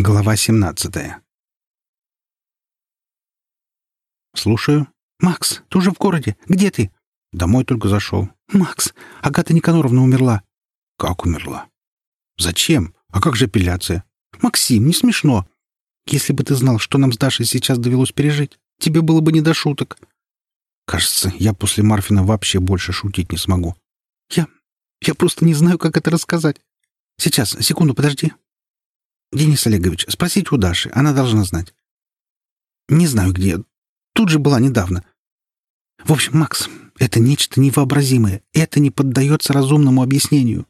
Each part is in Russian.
Глава 17. «Слушаю. Макс, ты уже в городе? Где ты?» «Домой только зашел». «Макс, Агата Никаноровна умерла». «Как умерла?» «Зачем? А как же апелляция?» «Максим, не смешно. Если бы ты знал, что нам с Дашей сейчас довелось пережить, тебе было бы не до шуток». «Кажется, я после Марфина вообще больше шутить не смогу». «Я... я просто не знаю, как это рассказать. Сейчас, секунду, подожди». «Денис Олегович, спросите у Даши, она должна знать». «Не знаю где. Тут же была недавно. В общем, Макс, это нечто невообразимое. Это не поддается разумному объяснению.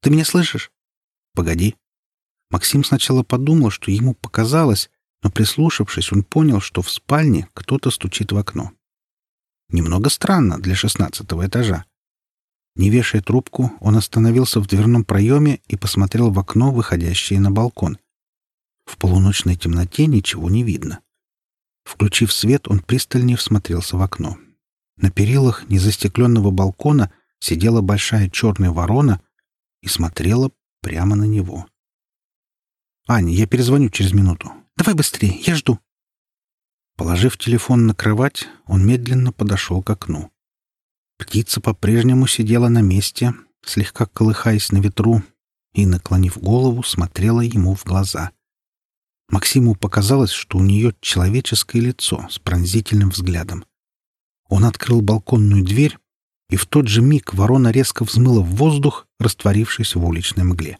Ты меня слышишь?» «Погоди». Максим сначала подумал, что ему показалось, но, прислушавшись, он понял, что в спальне кто-то стучит в окно. Немного странно для шестнадцатого этажа. Не вешая трубку, он остановился в дверном проеме и посмотрел в окно, выходящее на балкон. В полуночной темноте ничего не видно. Включив свет, он пристальнее всмотрелся в окно. На перилах незастекленного балкона сидела большая черная ворона и смотрела прямо на него. «Аня, я перезвоню через минуту. Давай быстрее, я жду». Положив телефон на кровать, он медленно подошел к окну. Птица по-прежнему сидела на месте, слегка колыхаясь на ветру, и, наклонив голову, смотрела ему в глаза. Максиму показалось, что у нее человеческое лицо с пронзительным взглядом. Он открыл балконную дверь, и в тот же миг ворона резко взмыла в воздух, растворившись в уличной мгле.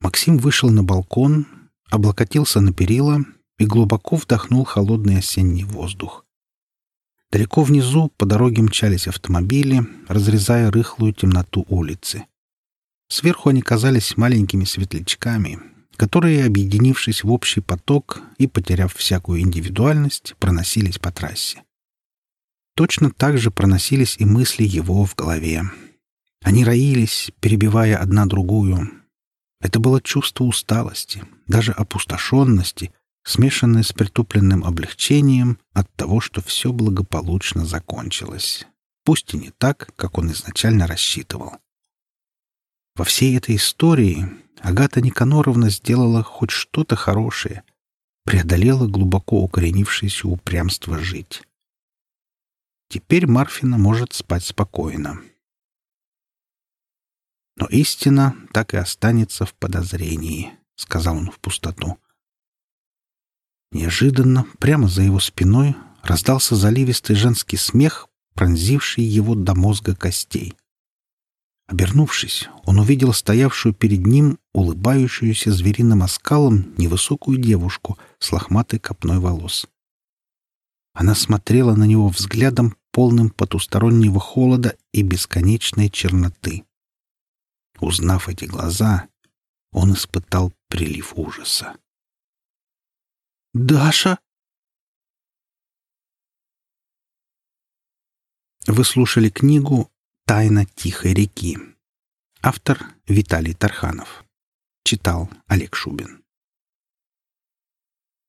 Максим вышел на балкон, облокотился на перила и глубоко вдохнул холодный осенний воздух. Далеко внизу по дороге мчались автомобили, разрезая рыхлую темноту улицы. Сверху они казались маленькими светлячками, которые, объединившись в общий поток и потеряв всякую индивидуальность, проносились по трассе. Точно так же проносились и мысли его в голове. Они роились, перебивая одна другую. Это было чувство усталости, даже опустошенности, смешанное с притупленным облегчением от того, что все благополучно закончилось, пусть и не так, как он изначально рассчитывал. Во всей этой истории Агата Никаноровна сделала хоть что-то хорошее, преодолела глубоко укоренившееся упрямство жить. Теперь Марфина может спать спокойно. Но истина так и останется в подозрении, — сказал он в пустоту. Неожиданно, прямо за его спиной, раздался заливистый женский смех, пронзивший его до мозга костей. Обернувшись, он увидел стоявшую перед ним, улыбающуюся звериным оскалом, невысокую девушку с лохматой копной волос. Она смотрела на него взглядом, полным потустороннего холода и бесконечной черноты. Узнав эти глаза, он испытал прилив ужаса. «Даша?» Вы слушали книгу «Тайна тихой реки». Автор Виталий Тарханов. Читал Олег Шубин.